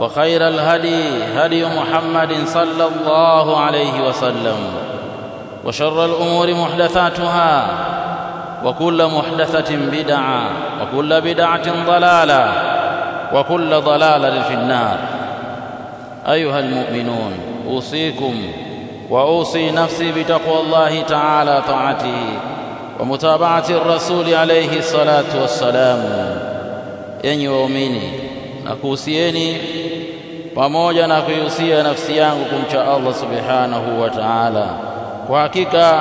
وخير الهدي هدي محمد صلى الله عليه وسلم وشر الأمور محدثاتها وكل محدثة بدعة وكل بدعة ضلالة وكل ضلالة في النار. أيها المؤمنون أوصيكم وأوصي نفسي بتقوى الله تعالى طاعته ومتابعة الرسول عليه الصلاة والسلام. Yenyi waumini na kuhusieni pamoja na kuihusia nafsi yangu kumcha Allah subhanahu wa ta'ala. Kwa hakika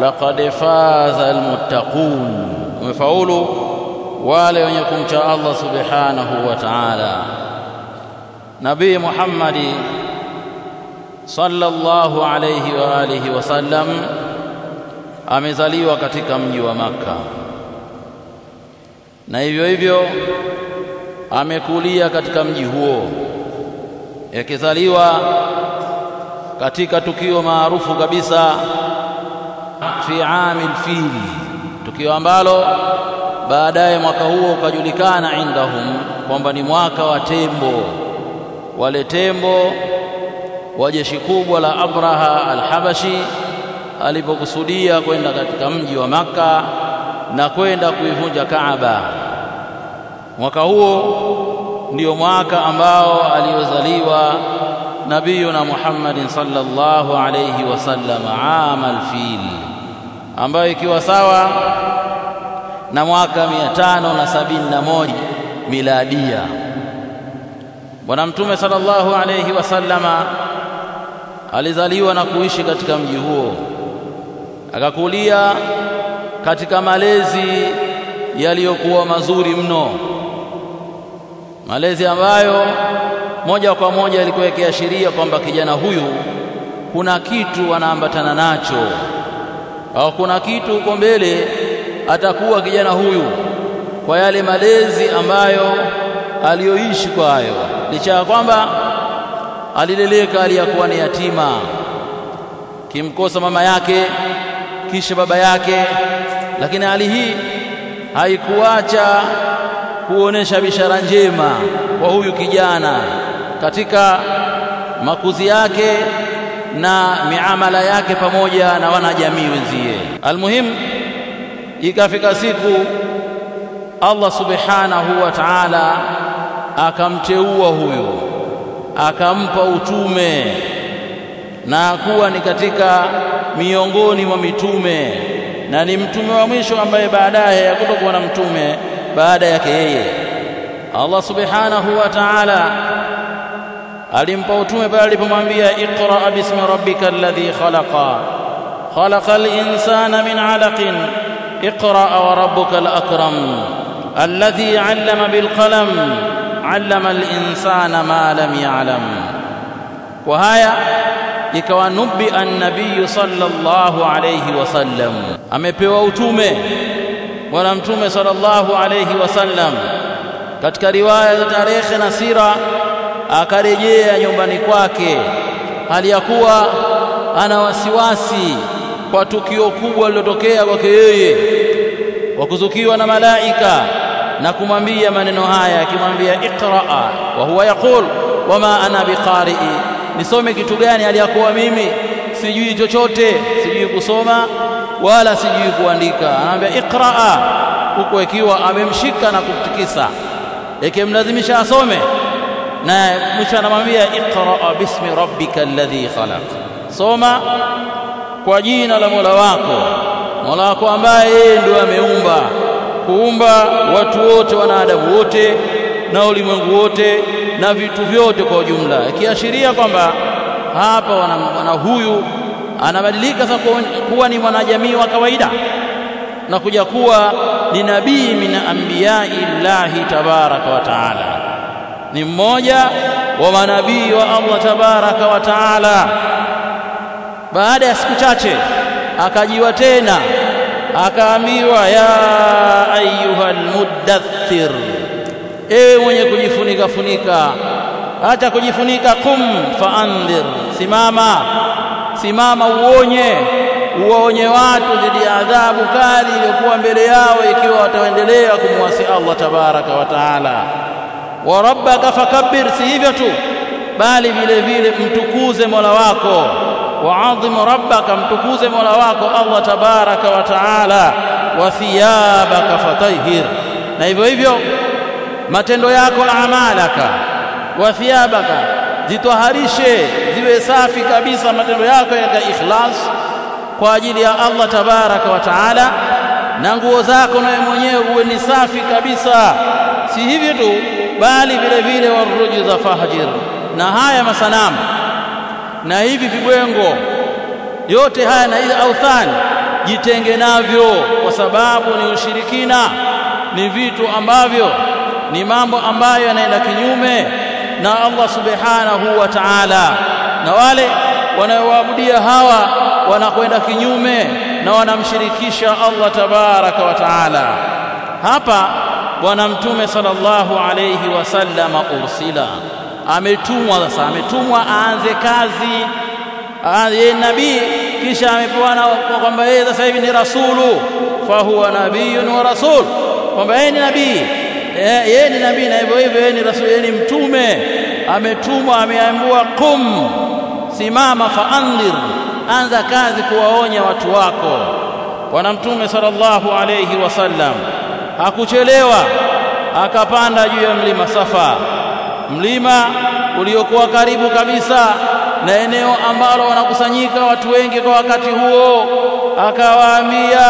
laqad faza almuttaqun. Umefaulu wale wenye kumcha Allah subhanahu wa ta'ala. Nabii Muhammadi sallallahu alayhi wa alihi wasallam amezaliwa katika mji wa Makka. Na hivyo hivyo amekulia katika mji huo yakizaliwa katika tukio maarufu kabisa fi amil fil tukio ambalo baadaye mwaka huo ukajulikana indahum kwamba ni mwaka wa tembo wale tembo wa jeshi kubwa la Abraha al-Habashi alipokusudia kwenda katika mji wa Makka na kwenda kuivunja Kaaba. Mwaka huo ndio mwaka ambao aliozaliwa nabiyuna Muhammadin sallallahu alayhi wasallam amal fil, ambayo ikiwa sawa na mwaka mia tano na sabini na moja miladia. Bwana Mtume sallallahu alayhi wasallama alizaliwa na kuishi katika mji huo, akakulia katika malezi yaliyokuwa mazuri mno, malezi ambayo moja kwa moja yalikuwa yakiashiria kwamba kijana huyu kuna kitu anaambatana nacho. Au kuna kitu huko mbele atakuwa kijana huyu kwa yale malezi ambayo aliyoishi kwayo, licha ya kwamba alileleka aliyakuwa ni yatima, kimkosa mama yake kisha baba yake, lakini hali hii haikuacha kuonesha bishara njema kwa huyu kijana katika makuzi yake na miamala yake pamoja na wanajamii wenzie. Almuhimu, ikafika siku Allah subhanahu wa ta'ala akamteua huyu akampa utume na kuwa ni katika miongoni mwa mitume na ni mtume wa mwisho ambaye baadaye hakutokuwa na mtume baada yake yeye. Allah subhanahu wa ta'ala alimpa utume pale alipomwambia iqra bismi rabbika alladhi khalaqa khalaqal insana min 'alaqin iqra wa rabbuka al-akram alladhi 'allama bil qalam 'allama al-insana ma lam ya'lam kwa haya ikawa nubi an-nabiy sallallahu alayhi wasallam amepewa utume bwana mtume sallallahu alayhi wasallam katika riwaya za tarehe na sira akarejea nyumbani kwake hali ya kuwa ana wasiwasi kwa tukio kubwa lilotokea kwake yeye kwa kuzukiwa na malaika na kumwambia maneno haya akimwambia iqraa wa huwa yaqul wama ana biqari'i nisome kitu gani aliyakuwa mimi? Sijui chochote sijui kusoma wala sijui kuandika. Anaambia iqraa huko ikiwa amemshika na kumtikisa. Ikimlazimisha asome. Na mwisho anamwambia iqra bismi rabbika alladhi khalaq. Soma kwa jina la Mola wako. Mola wako ambaye yeye ndio ameumba. Kuumba watu wote wanadamu wote na ulimwengu wote na vitu vyote kwa ujumla. Ikiashiria kwamba hapa wana, wana huyu anabadilika sasa kuwa ni mwanajamii wa kawaida na kuja kuwa ni nabii min anbiyai llahi tabaraka wa taala. Ni mmoja wa manabii wa Allah tabaraka wa taala. Baada ya siku chache akajiwa tena akaambiwa ya ayuha muddathir ewe mwenye kujifunika funika acha kujifunika kum faandhir simama simama uonye uwaonye watu dhidi ya adhabu kali iliyokuwa mbele yao ikiwa wataendelea kumwasi Allah tabaraka wa taala. Wa rabbaka fakabbir si hivyo tu bali vile vile mtukuze Mola wako. Waadhim rabbaka mtukuze Mola wako Allah tabaraka wa taala. Wa thiyabaka fatahhir na hivyo hivyo matendo yako amalaka. Wa thiyabaka zitwaharishe ziwe safi kabisa matendo yako ya ikhlas kwa ajili ya Allah tabaraka wa taala na nguo zako nawe mwenyewe uwe ni safi kabisa. Si hivi tu bali vile vile warujza fahjir na haya masanamu na hivi vibwengo yote haya na hizi authani jitenge navyo kwa sababu ni ushirikina ni vitu ambavyo ni mambo ambayo yanaenda kinyume na Allah subhanahu wa ta'ala. Na wale wanaoabudia hawa wanakwenda kinyume na wanamshirikisha Allah tabaraka wa ta'ala. Hapa bwana mtume sallallahu alayhi wasallama ursila. Ametumwa sasa ametumwa aanze kazi. Yeye nabii kisha amepewa kwamba yeye sasa hivi ni rasulu. Fa huwa nabiyun wa rasul. Kwamba yeye ni nabii yeye ni nabii na hivyo hivyo yeye ni rasuli yeye ni mtume. Ametumwa ameambiwa kum simama faandhir anza kazi kuwaonya watu wako. Bwana mtume sallallahu alayhi wasallam hakuchelewa akapanda juu ya mlima Safa. Mlima uliokuwa karibu kabisa na eneo ambalo wanakusanyika watu wengi kwa wakati huo akawaambia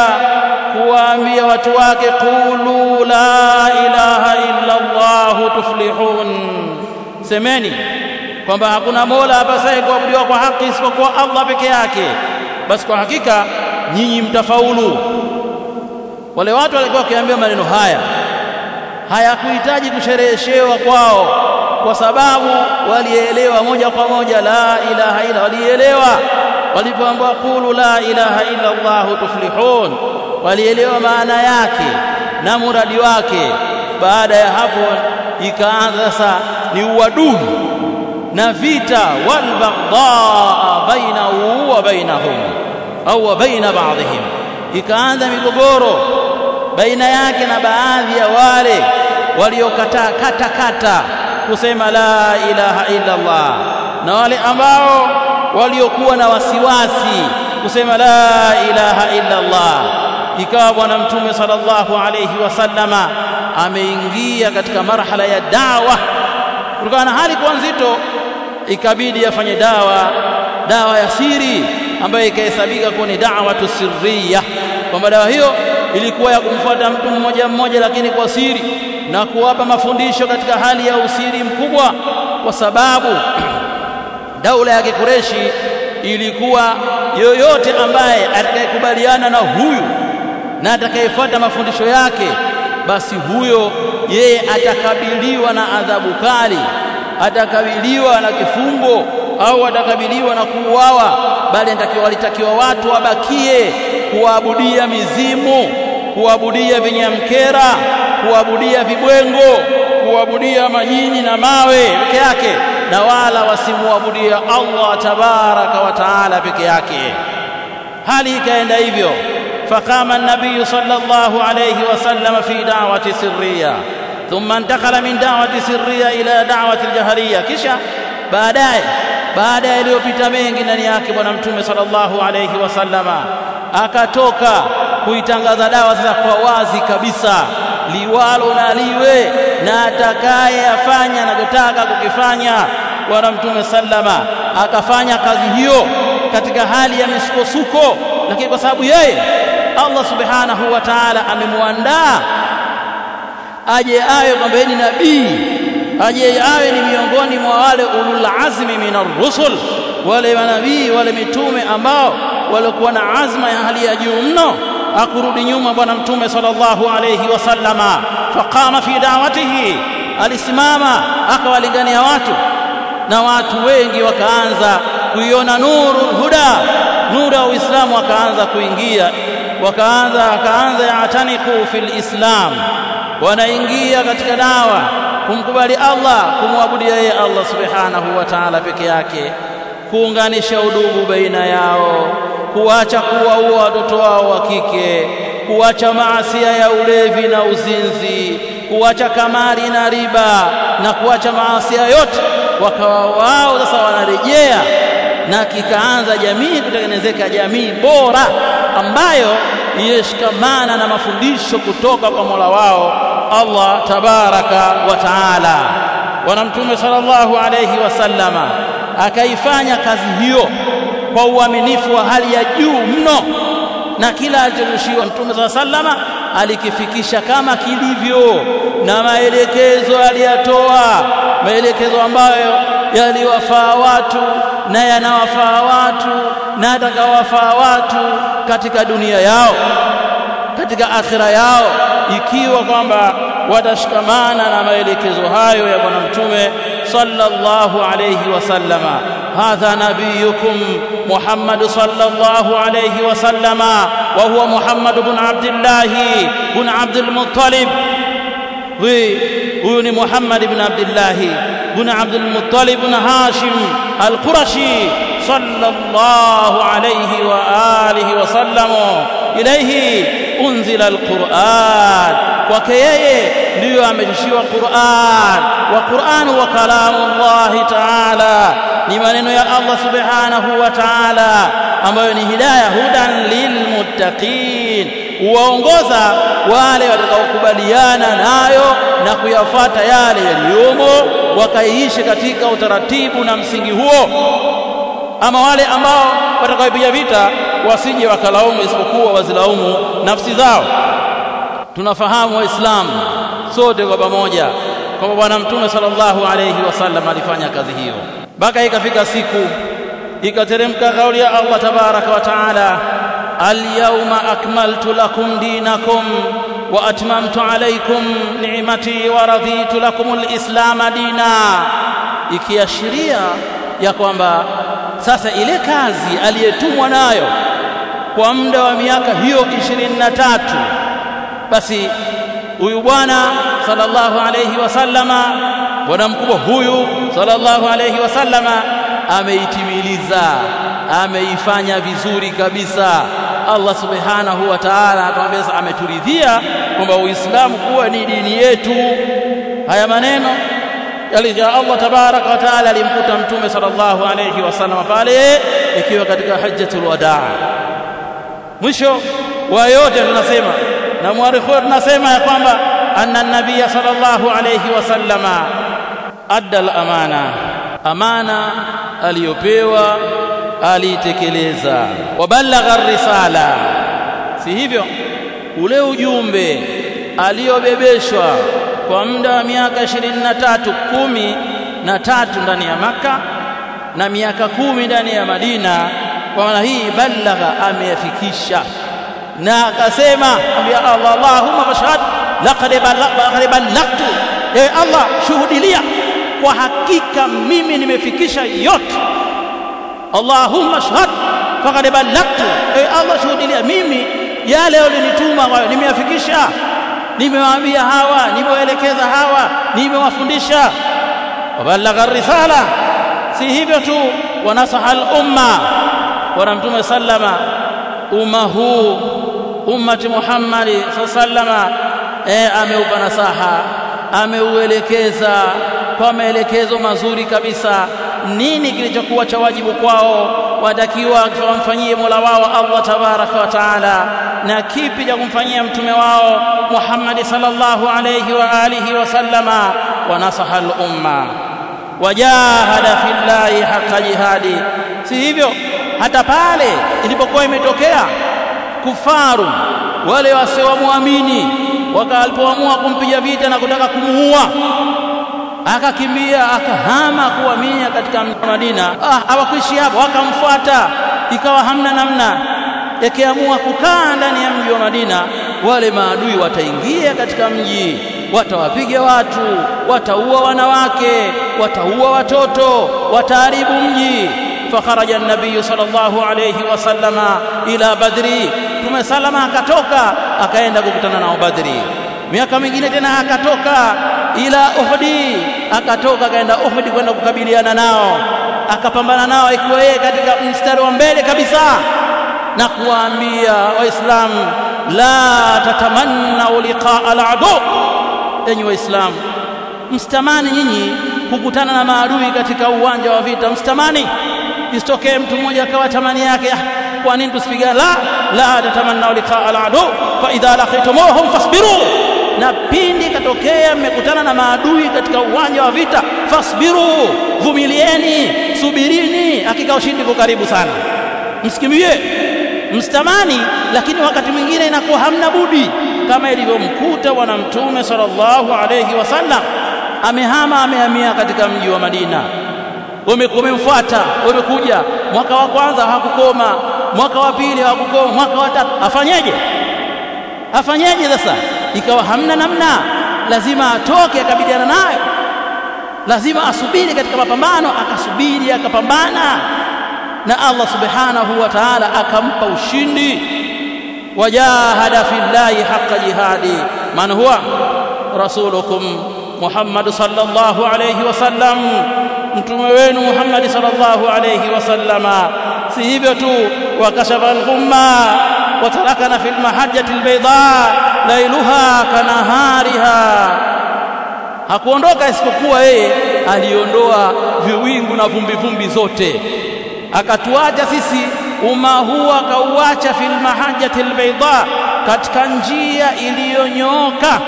kuwaambia watu wake qulu la ilaha illa Allah tuflihun. Semeni kwamba hakuna mola apasaye kuabudiwa kwa haki isipokuwa Allah peke yake. Basi kwa hakika nyinyi mtafaulu. Wale watu walikuwa wakiambia maneno haya hayakuhitaji kushereheshewa kwao kwa sababu walielewa moja kwa moja la ilaha illa walielewa walipoambiwa qulu la ilaha illa Allah tuflihun walielewa maana yake na muradi wake. Baada ya hapo ikaanza sasa ni uadui na vita. Wal baghdha bainahu wa bainahum au baina ba'dihim. Ikaanza migogoro baina yake na baadhi ya wale waliokataa kata kata kusema la ilaha illa Allah. Na wale ambao waliokuwa na wasiwasi kusema la ilaha illa Allah. Ikawa bwana mtume sallallahu alayhi wasallama ameingia katika marhala ya dawa. Kutokana na hali kwa nzito ikabidi afanye dawa dawa ya siri ambayo ikahesabika kuwa ni da'watu sirriya. Kwamba dawa hiyo ilikuwa ya kumfuata mtu mmoja mmoja lakini kwa siri na kuwapa mafundisho katika hali ya usiri mkubwa kwa sababu daula ya Kikureshi ilikuwa yoyote ambaye atakayekubaliana na huyu na atakayefuata mafundisho yake basi huyo yeye atakabiliwa na adhabu kali atakabiliwa na kifungo au atakabiliwa na kuuawa bali walitakiwa watu wabakie kuabudia mizimu kuabudia vinyamkera kuabudia vibwengo kuabudia majini na mawe peke yake na wala wasimwabudia Allah tabaraka wa taala peke yake. Hali ikaenda hivyo, faqama an-nabiy sallallahu alayhi wasallam fi da'wati sirriya. Thumma intakala min da'wati sirriya ila da'wati al-jahriya, kisha baadaye baada ya yaliyopita mengi ndani yake Bwana Mtume sallallahu alayhi wasallama akatoka kuitangaza dawa sasa kwa wazi kabisa liwalo na liwe na atakaye afanya anachotaka kukifanya. Bwana mtume sallama akafanya kazi hiyo katika hali ya misukosuko lakini kwa sababu yeye Allah subhanahu wa ta'ala amemwandaa aje awe kwamba ni nabii aje awe ni miongoni mwa wale ulul azmi minar rusul wale manabii wale mitume ambao walikuwa na azma ya hali ya juu mno akurudi nyuma bwana mtume sallallahu alayhi wasallama faqama fi da'watihi. Alisimama akawalingania watu. Na watu wengi wakaanza kuiona nuru huda. Nuru ya uislamu wakaanza kuingia. Wakaanza akaanza yataniku fil islam. Wanaingia katika dawa. Kumkubali Allah kumwabudu yeye Allah subhanahu wa ta'ala peke yake. Kuunganisha udugu baina yao kuacha kuwaua watoto wao wa kike kuacha maasia ya ulevi na uzinzi kuacha kamari na riba na kuacha maasia yote. Wakawa wao sasa wanarejea na kikaanza jamii kutengenezeka jamii bora ambayo yeshikamana na mafundisho kutoka kwa Mola wao Allah tabaraka wa taala. Bwana mtume sallallahu alayhi wasallama akaifanya kazi hiyo kwa uaminifu wa hali ya juu mno. Na kila alichorushiwa mtume saa sallama alikifikisha kama kilivyo. Na maelekezo aliyatoa maelekezo ambayo yaliwafaa watu na yanawafaa watu na atakawafaa watu katika dunia yao katika akhira yao ikiwa kwamba watashikamana na maelekezo hayo ya bwana mtume sallallahu alayhi wasallama hadha nabiyukum Muhammad sallallahu alayhi wasallama wa huwa Muhammad ibn Abdullah ibn Abdul Muttalib huyu ni Muhammad ibn Abdullah ibn Abdul Muttalib ibn Hashim al-Qurashi sallallahu alayhi wa alihi wa ilayhi unzila alquran kwake yeye ndiyo ameshushiwa Qur'an. Wa Qur'an wa kalamu llahi ta'ala ni maneno ya Allah subhanahu wa ta'ala ambayo ni hidayah hudan lilmuttaqin huwaongoza wale watakaokubaliana nayo na kuyafata yale yaliyomo wakaiishi katika utaratibu na msingi huo ama wale ambao watakaopiga vita wasije wakalaumu isipokuwa wazilaumu nafsi zao. Tunafahamu waislamu sote kwa pamoja kwamba bwana mtume sallallahu alayhi wasallam alifanya kazi hiyo. Mpaka ikafika siku ikateremka kauli ya Allah tabaraka wa taala alyawma akmaltu lakum dinakum wa atmamtu alaykum ni'mati wa raditu lakum alislam dina. Ikiashiria ya kwamba sasa ile kazi aliyetumwa nayo kwa muda wa miaka hiyo ishirini na tatu basi huyu bwana sallallahu alayhi wasallama bwana mkubwa huyu sallallahu alayhi wasallama ameitimiliza ameifanya vizuri kabisa. Allah subhanahu wa ta'ala atuambia ameturidhia kwamba Uislamu kuwa ni dini yetu. Haya maneno yalija Allah tabaraka wa taala alimkuta mtume sallallahu alayhi wasallam pale ikiwa katika hajjatul wadaa. Mwisho wa yote tunasema na muarikhu tunasema ya kwamba anna nabiyya sallallahu alayhi wasallama adda al-amana. Amana aliyopewa aliitekeleza wabalagha risala si hivyo? Ule ujumbe aliyobebeshwa kwa muda wa miaka ishirini na tatu kumi na tatu ndani ya Maka na miaka kumi ndani ya Madina kwa maana hii balagha ameyafikisha na akasema ambia Allah Allahumma fashhad laqad ballagtu. E Allah shuhudilia kwa hakika mimi nimefikisha yote. Allahumma shhad faqad ballagtu. Ewe Allah shuhudilia mimi yale ulinituma kwayo nimeyafikisha nimewaambia hawa nimewaelekeza hawa nimewafundisha. Wabalagha risala si hivyo tu wanasaha al-umma. Bwana mtume sallama umma huu ummati Muhammadi sallama e, ameupa nasaha ameuelekeza kwa maelekezo mazuri kabisa. Nini kilichokuwa cha wajibu kwao watakiwa wamfanyie Mola wao Allah tabaraka wa taala. Na kipi cha kumfanyia mtume wao muhammadi sallallahu alayhi wa alihi wa sallama? Wa nasaha al-umma. Wajahada fillahi haqqa jihadi. Si hivyo? Hata pale ilipokuwa imetokea kufaru wale wasiomwamini wakalipoamua kumpiga vita na kutaka kumuua akakimbia akahama kuhamia katika Madina ah hawakuishi hapo wakamfuata. Ikawa hamna namna yakiamua kukaa ndani ya mji wa Madina. Wale maadui wataingia katika mji watawapiga watu wataua wanawake wataua watoto wataharibu mji. Fakharaja an-nabiy sallallahu alayhi wasallama ila badri. Tume salama akatoka akaenda kukutana nao badri. Miaka mingine tena akatoka ila uhudi. Akatoka akaenda uhudi kwenda kukabiliana nao. Akapambana nao ikiwa yeye katika mstari wa mbele kabisa na kuwaambia waislamu la tatamannau liqaa al-adu enyi waislamu mstamani nyinyi kukutana na maadui katika uwanja wa vita mstamani. Isitokee mtu mmoja akawa tamani yake kwa nini tusipigane la la tatamannau liqaa aladu fa idha laqitumuhum fasbiru. Na pindi katokea mmekutana na maadui katika uwanja wa vita. Fasbiru vumilieni subirini hakika ushindi uko karibu sana. Msikimbie msitamani, lakini wakati mwingine inakuwa hamna budi. Kama ilivyomkuta bwana mtume sallallahu alayhi wasallam amehama amehamia katika mji wa Madina. Wamemfuata wamekuja mwaka wa kwanza hakukoma mwaka wa pili hakukoma mwaka wa tatu. Afanyeje? Afanyeje sasa? Ikawa hamna namna lazima atoke akabiliana nayo. Lazima asubiri katika mapambano akasubiri akapambana. Na Allah subhanahu wa ta'ala akampa ushindi. Wajahada fillahi haqqa jihadi. Man huwa? Rasulukum Muhammad sallallahu alayhi wasallam mtume wenu Muhammad sallallahu alayhi wasallama si hivyo tu wakashafa al-ghumma وتركنا في المحجة البيضاء ليلها كنهارها hakuondoka isipokuwa yeye aliondoa viwingu na vumbi vumbi zote akatuacha sisi umma huu akauacha fil mahajjati albayda katika njia iliyonyooka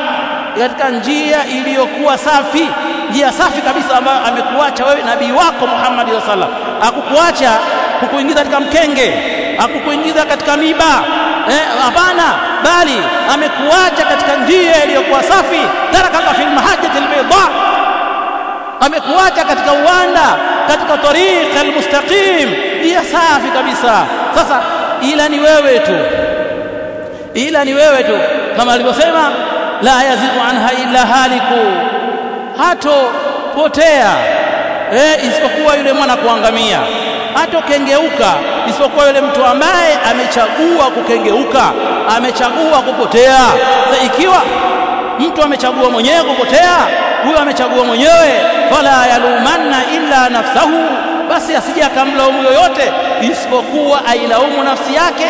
katika njia iliyokuwa safi njia safi kabisa ambayo amekuacha wewe nabii wako Muhammad sallallahu alaihi wasallam akukuacha kukuingiza katika mkenge akukuingiza katika miba hapana eh, bali amekuacha katika njia iliyokuwa safi. Tarakaka fil mahajjati albayda amekuacha katika uwanda katika tariqa almustaqim ya safi kabisa. Sasa ila ni wewe tu. Ila ni wewe tu. Kama alivyosema la yazigu anha illa haliku. Hato potea eh isipokuwa yule mwana kuangamia hatokengeuka isipokuwa yule mtu ambaye amechagua kukengeuka amechagua kupotea. Sasa ikiwa mtu amechagua mwenyewe kupotea huyo amechagua mwenyewe fala yalumanna illa nafsahu basi asije akamlaumu yoyote isipokuwa ailaumu nafsi yake.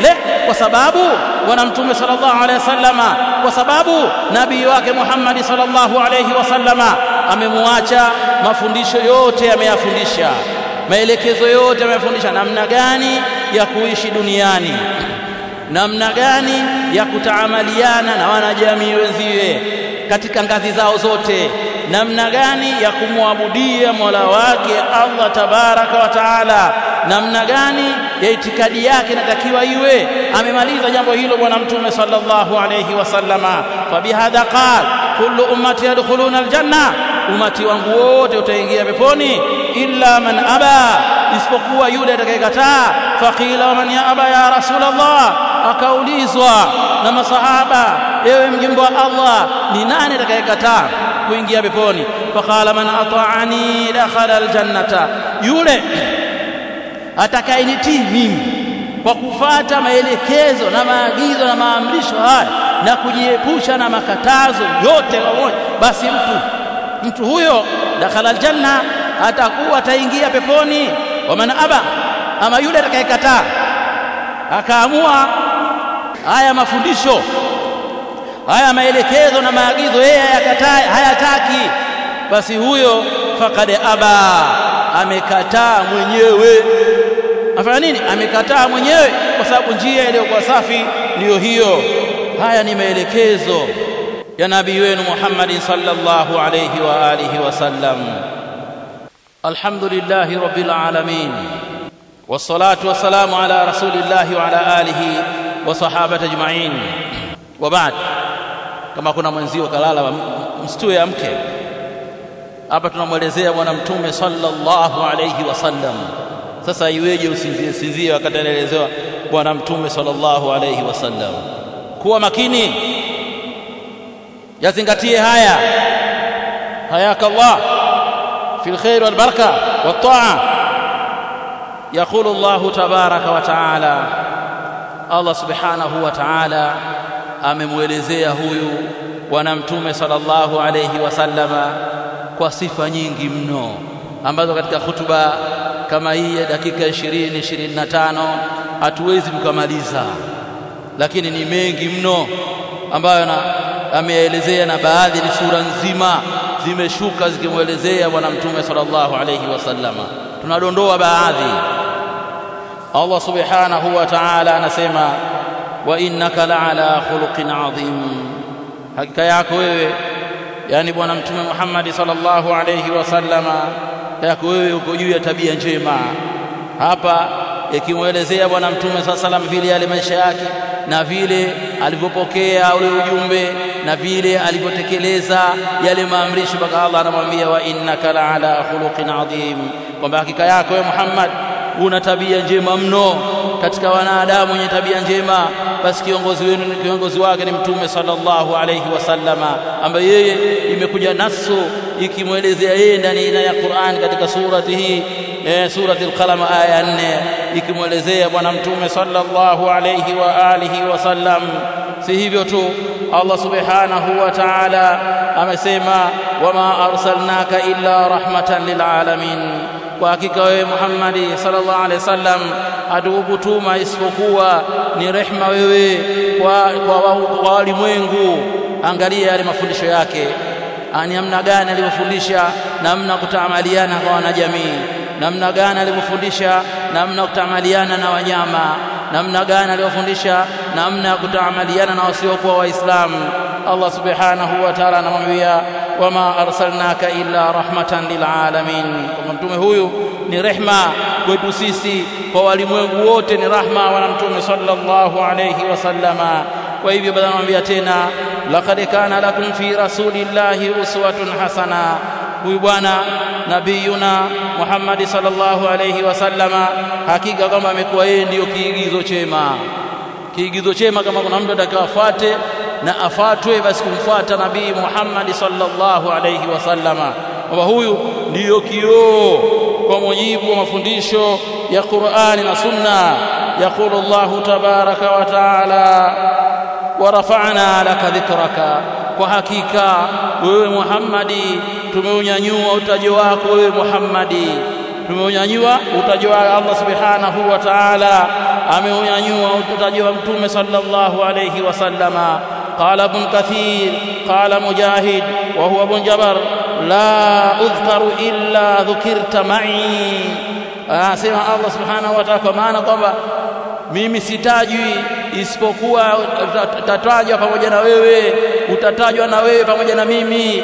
Le kwa sababu bwana mtume sallallahu alaihi wasallama kwa sababu nabii wake Muhammad sallallahu alaihi wasallama amemwacha mafundisho yote ameyafundisha maelekezo yote amefundisha namna gani ya kuishi duniani namna gani ya kutaamaliana na wanajamii wenziwe katika ngazi zao zote namna gani ya kumwabudia Mola wake Allah tabaraka wa taala namna gani ya itikadi yake inatakiwa iwe. Amemaliza jambo hilo bwana mtume sallallahu alayhi wasallama fabihadha qal kullu ummati yadkhuluna aljanna umati wangu wote utaingia peponi illa man aba isipokuwa yule atakayekataa. Faqila man ya aba ya rasulullah? Akaulizwa na masahaba ewe mjumbe wa Allah ni nani atakayekataa kuingia peponi? Faqala man ata'ani dakhala aljannata. Yule atakayenitii mimi kwa kufata maelekezo na maagizo na maamrisho haya na kujiepusha na makatazo yote pamoja basi mtu mtu huyo dakhala aljanna atakuwa ataingia peponi. Waman aba ama yule atakayekataa akaamua haya mafundisho haya maelekezo na maagizo yeye hayakataa hayataki basi huyo faqad aba amekataa mwenyewe. Afanya nini? Amekataa mwenyewe kwa sababu njia iliyokuwa safi ndiyo hiyo. Haya ni maelekezo ya nabii wenu Muhammad sallallahu alayhi wa alihi wasallam alhamdulillahi لله رب العالمين wassalamu والسلام على رسول الله alihi wa sahabati ajma'in. وبعد kama kuna mwenzio kalala msitue amke. Hapa tunamwelezea bwana mtume sallallahu alayhi wasallam sasa iweje usinzie sinzie wakati anaelezewa bwana mtume sallallahu alayhi wasallam kuwa makini. Yazingatie haya. Hayaka Allah في الخير والبركة والطاعة يقول الله تبارك وتعالى الله سبحانه وتعالى amemwelezea huyu bwana mtume sallallahu alayhi wasallama kwa sifa nyingi mno ambazo katika hutuba kama hii ya dakika 20 25 hatuwezi kukamaliza lakini ni mengi mno ambayo ameelezea na baadhi ni sura nzima zimeshuka zikimwelezea bwana mtume sallallahu alayhi wasallama tunadondoa baadhi. Allah subhanahu wa ta'ala anasema wa innaka la'ala khuluqin adhim hakika yako wewe yani bwana mtume Muhammad sallallahu alayhi wasallama yako wewe uko juu ya tabia njema. Hapa ikimwelezea bwana mtume sallallahu alayhi vile yale maisha yake na vile alivyopokea ule ujumbe na vile alivyotekeleza yale maamrisho mpaka Allah anamwambia wa innaka la'ala khuluqin adhim. Kwamba hakika yako wewe Muhammad una tabia njema mno katika wanadamu wenye tabia njema. Basi kiongozi wenu ni kiongozi wake ni mtume sallallahu alayhi wasallama ambaye yeye imekuja nasu ikimwelezea yeye ndani ya Qur'an katika surati hii eh, surati al-qalam aya 4 ikimwelezea bwana mtume sallallahu alayhi wa alihi wasallam si hivyo tu Allah subhanahu wa ta'ala amesema wama arsalnaka illa rahmatan lil alamin. Kwa hakika wewe Muhammadi sallallahu alaihi wasallam hatukukutuma isipokuwa ni rehma wewe kwa kwa walimwengu. Angalia yale mafundisho yake. Ani namna gani alivyofundisha namna kutaamaliana kwa wanajamii namna gani alivyofundisha namna kutaamaliana na wanyama namna gani alivyofundisha namna ya kutaamaliana na wasiokuwa waislamu Allah subhanahu wa ta'ala anamwambia wama arsalnaka illa rahmatan lil alamin kwa mtume huyu ni rehma kwetu sisi kwa walimwengu wote ni rahma wa mtume sallallahu alayhi wasallama kwa hivyo bado anamwambia tena laqad kana lakum fi rasulillahi uswatun hasana huyu bwana nabiyuna Muhammad sallallahu alayhi wasallama hakika kwamba amekuwa yeye ndiyo kiigizo chema. Kiigizo chema kama kuna mtu atakayefuate na afatwe basi kumfuata nabii Muhammad sallallahu alayhi wasallama kwamba huyu ndiyo kioo kwa mujibu wa mafundisho ya Qur'ani na Sunna. Yaqulu Allah tabaraka wa taala wa rafa'na laka dhikraka. Kwa hakika wewe Muhammadi tumeunyanyua utajo wako wewe Muhammadi tumeunyanyua utajo wa Allah subhanahu wa ta'ala ameunyanyua utajo wa mtume sallallahu alayhi wasallama قال ابن كثير قال مجاهد وهو ابن جبر لا أذكر إلا ذكرت معي anasema Allah subhanahu wa ta'ala kwa maana kwamba mimi sitajwi isipokuwa utatajwa pamoja na wewe utatajwa na wewe pamoja na mimi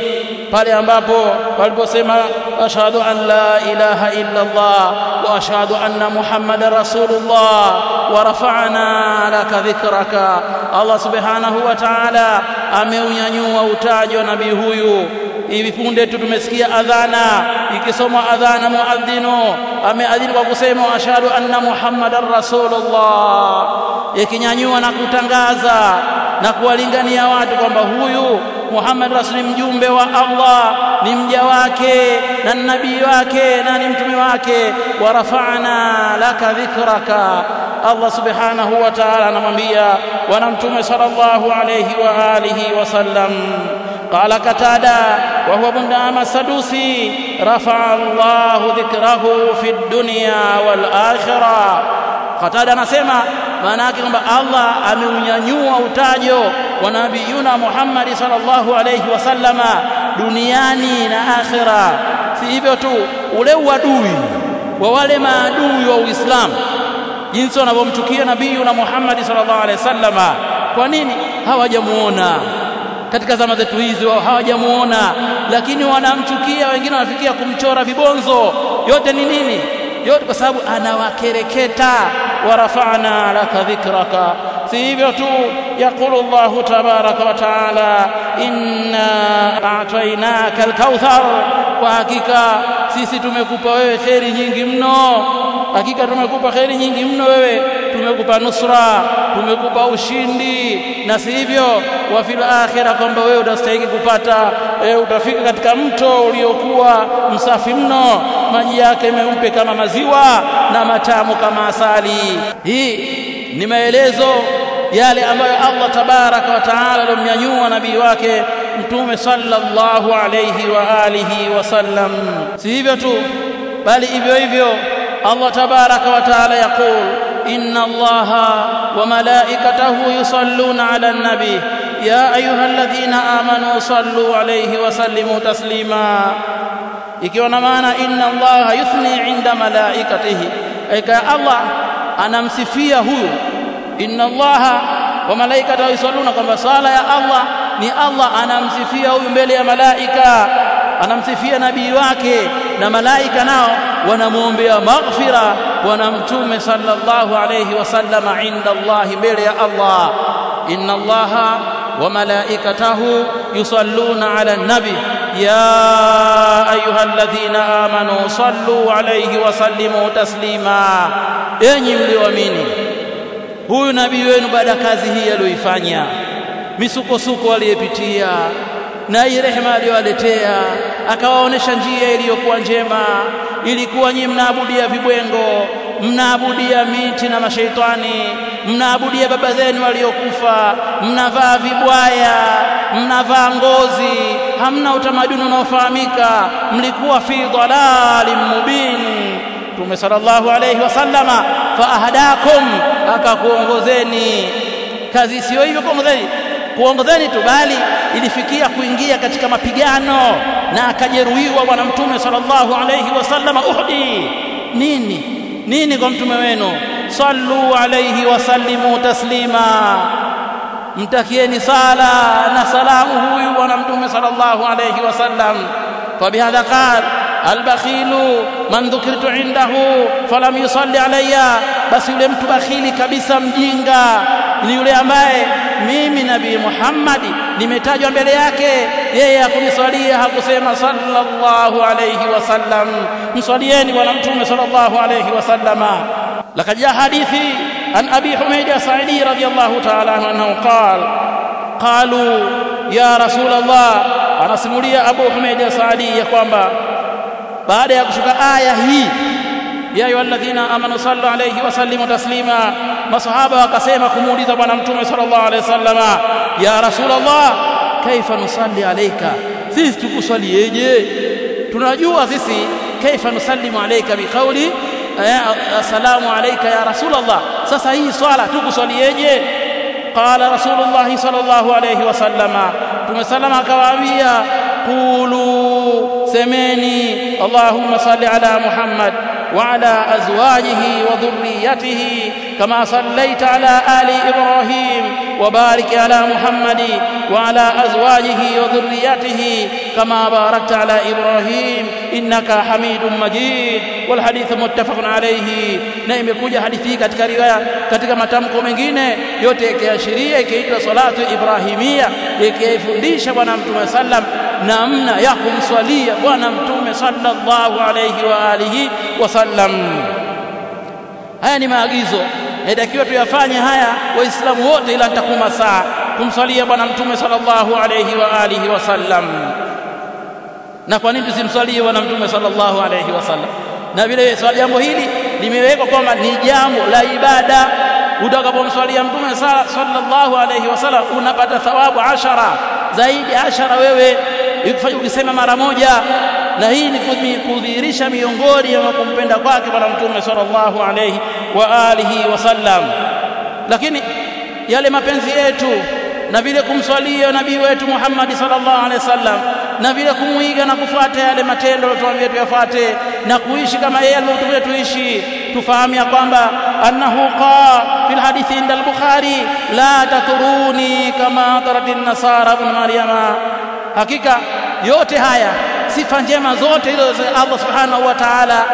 pale ambapo waliposema ashhadu an la ilaha illa Allah wa ashhadu anna muhammadar rasulullah wa rafa'na laka dhikraka Allah subhanahu wa ta'ala ameunyanyua utajo wa nabii huyu hivi punde tu tumesikia adhana ikisomwa adhana muadhino ameadhini kwa kusema ashhadu anna muhammadar rasulullah ikinyanyua na kutangaza na kuwalingania watu kwamba huyu Muhammad rasul ni mjumbe wa Allah ni mja wake na nabii wake na ni mtume wake wa rafa'na laka dhikraka Allah subhanahu wa ta'ala anamwambia bwana mtume sallallahu alayhi wa alihi wasallam qala katada وهو ابن دام السدوسي رفع الله ذكره في الدنيا والآخرة Qatada anasema maana yake kwamba Allah ameunyanyua utajo wa nabiyuna Muhammad sallallahu alayhi wasallama duniani na akhira. Si hivyo tu, ule uadui wa wale maadui wa Uislamu, jinsi wanavyomchukia nabiyuna Muhammad sallallahu alayhi wasallama. Kwa nini hawajamuona katika zama zetu hizi? Wao hawajamuona, lakini wanamchukia, wengine wanafikia kumchora vibonzo. Yote ni nini? yote kwa sababu anawakereketa hivyo tu yaqulu Allahu tabaraka wa taala inna a'tainaka al-kauthar kwa hakika sisi tumekupa wewe kheri nyingi mno. Hakika tumekupa kheri nyingi mno wewe tumekupa nusra tumekupa ushindi. Na si hivyo wa fil akhirah kwamba wewe utastahili kupata e, utafika katika mto uliokuwa msafi mno. Maji yake meupe kama maziwa na matamu kama asali. Hii ni maelezo yale ambayo Allah tabaraka wa taala alomnyanyua nabii wake mtume sallallahu alayhi wa alihi wasallam si hivyo tu bali hivyo hivyo Allah tabaraka wa taala yaqul allaha wa malaikatahu yusalluna ala nabi ya ayyuhalladhina amanu sallu alayhi wa sallimu taslima ikiwa na maana inna allaha yuthni inda malaikatihi aika Allah anamsifia huyu inna allaha wa malaikatahu yusalluna kwamba sala ya Allah ni Allah anamsifia huyu mbele ya malaika anamsifia nabii wake na malaika nao wanamwombea maghfira bwana mtume sallallahu alayhi wasallam inda Allah mbele ya Allah. Inna allaha wa malaikatahu yusalluna ala nabi. Ya ayyuhalladhina amanu sallu alayhi wa sallimu taslima. Enyi mlioamini huyu nabii wenu baada kazi hii aliyoifanya misukosuko aliyepitia na hii rehema aliyowaletea akawaonesha njia iliyokuwa njema ilikuwa nyinyi mnaabudia vibwengo mnaabudia miti na mashaitani mnaabudia baba zenu waliokufa mnavaa vibwaya mnavaa ngozi hamna utamaduni unaofahamika mlikuwa fi dhalalin mubin Mtume sallallahu alayhi wasallama fa ahadakum akakuongozeni. Kazi sio hivyo kuongozeni kuongozeni tu bali ilifikia kuingia katika mapigano na akajeruhiwa bwana mtume sallallahu alayhi wasallam Uhdi. nini? Nini kwa mtume wenu? Sallu alayhi wasallimu taslima. Mtakieni sala na salamu huyu bwana mtume sallallahu alayhi wasallam fabihadha qala albakhilu man dhukirtu indahu falam yusalli alayya. Basi yule mtu bakhili kabisa mjinga ni yule ambaye mimi nabii Muhammad nimetajwa mbele yake. Yeye hakuniswalia hakusema sallallahu alayhi wasallam mswalieni bwana mtume sallallahu alayhi wasallama jaa hadithi an abi humayd as-sa'idi radiyallahu ta'ala anhu qala qalu ya rasul allah anasimulia abu humayd as-sa'idi ya kwamba baada ya kushuka aya hii ya ayyuhalladhina amanu sallu alayhi wa sallimu taslima. Masahaba wakasema kumuuliza bwana mtume sallallahu alayhi wasallama ya rasulullah kaifa nusalli alayka? Sisi tukusalieje tunajua sisi kaifa nusallimu alayka biqauli assalamu alayka ya rasulullah. Sasa hii swala tukusalieje qala rasulullah sallallahu alayhi wasallama tumesalama akawaambia qulu semeni allahumma salli ala muhammad وعلى أزواجه وذريته كما صليت على آل إبراهيم وبارك على محمد وعلى أزواجه وذريته كما باركت على إبراهيم إنك حميد مجيد. والحديث متفق عليه. نعم كوجه حديثي كاتكا رواية كتك متمكو من جينة يوتيك يشريه كيت صلاة إبراهيمية. يكيف ليش ونمتم سلم نمنا نعم، يقوم صلي ونمتم صلى الله عليه وآله wasallam haya ni maagizo. Yatakiwa tuyafanye haya waislamu wote ila nitakuma saa kumswalia bwana mtume sallallahu alayhi wa alihi wasallam na kwa nini tusimswalie bwana mtume sallallahu alayhi wasallam na vile jambo hili limewekwa kwamba ni jambo la ibada. Utakapomswalia mtume sallallahu alayhi wasallam unapata thawabu ashara zaidi ashara wewe. Ukisema mara moja na hii ni kudhihirisha miongoni ya kumpenda kwake bwana mtume sallallahu alayhi wa alihi wasallam lakini yale mapenzi yetu na vile kumswalia nabii wetu Muhammad sallallahu alaihi wasallam na vile kumuiga na kufuata yale matendo aliyotuambia tuyafuate na kuishi kama yeye alivyotuambia tuishi tufahamu ya kwamba annahu qa fil hadithi inda al-bukhari la taturuni kama taratin nasara ibn maryama. Hakika yote haya sifa njema zote hizo za Allah subhanahu wa ta'ala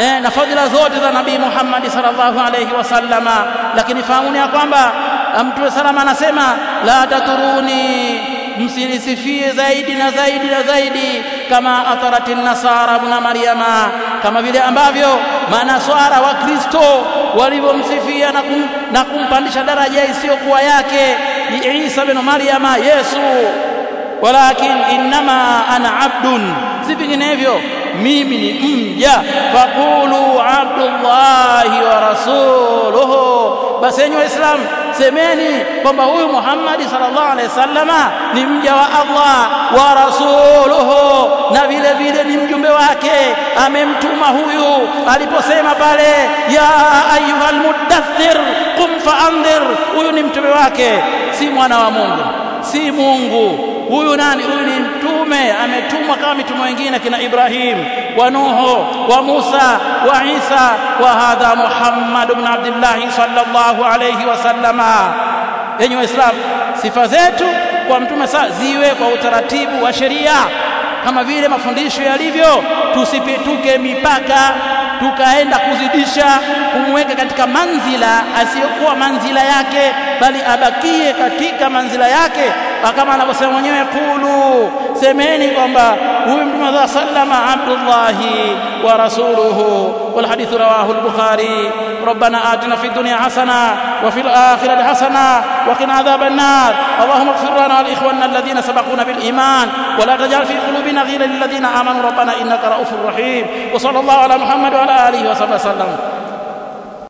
eh, na fadhila zote za nabii Muhammad sallallahu alayhi wasallama lakini fahamuni ya kwamba Mtume salama anasema la taturuni msinisifie zaidi na zaidi na zaidi kama atharati nasara ibn maryama kama vile ambavyo manaswara wa Kristo walivyomsifia na, kum, na kumpandisha daraja isiyokuwa yake Isa ibn Maryama Yesu. Walakin innama ana abdun si vinginevyo mimi ni mja. Faqulu abdullahi wa rasuluhu. Basi enyi waislamu semeni kwamba huyu Muhammad sallallahu alaihi wasallama ni mja wa Allah wa rasuluhu. Na vile vile ni mjumbe wake amemtuma huyu. Aliposema pale ya ayyuhal mudaththir qum faandhir huyu ni mtume wake si mwana wa Mungu si Mungu. Huyu nani? Huyu mtume ametumwa kama mitume wengine kina Ibrahim wa Nuhu wa Musa wa Isa wa hadha Muhammad ibn Abdullah sallallahu alayhi wasallama yenye waislamu sifa zetu kwa mtume saa ziwe kwa utaratibu wa sheria kama vile mafundisho yalivyo tusipituke mipaka tukaenda kuzidisha kumweka katika manzila asiyokuwa manzila yake bali abakie katika manzila yake kama anavyosema mwenyewe qulu semeni kwamba huyu mtume sallama abdullahi wa rasuluhu. Wal hadith rawahu al-bukhari ربنا آتنا في الدنيا حسنة وفي الآخرة حسنة وقنا عذاب النار اللهم اغفر لنا ولإخواننا الذين سبقونا بالإيمان ولا تجعل في قلوبنا غير للذين آمنوا ربنا إنك رؤوف رحيم وصلى الله على محمد وعلى آله وصحبه وسلم